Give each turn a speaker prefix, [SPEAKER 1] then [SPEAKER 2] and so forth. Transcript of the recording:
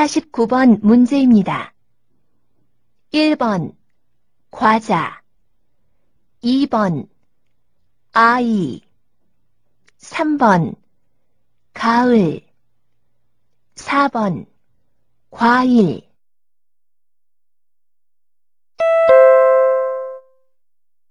[SPEAKER 1] 49번 문제입니다. 1번 과자. 2번 아이. 3번 가을. 4번 과일.